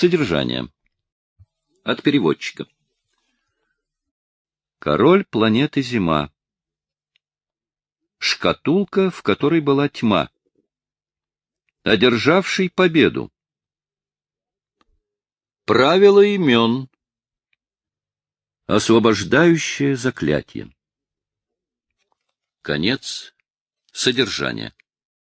Содержание. От переводчика. Король планеты Зима. Шкатулка, в которой была тьма. Одержавший победу. Правила имен. Освобождающее заклятие. Конец содержания.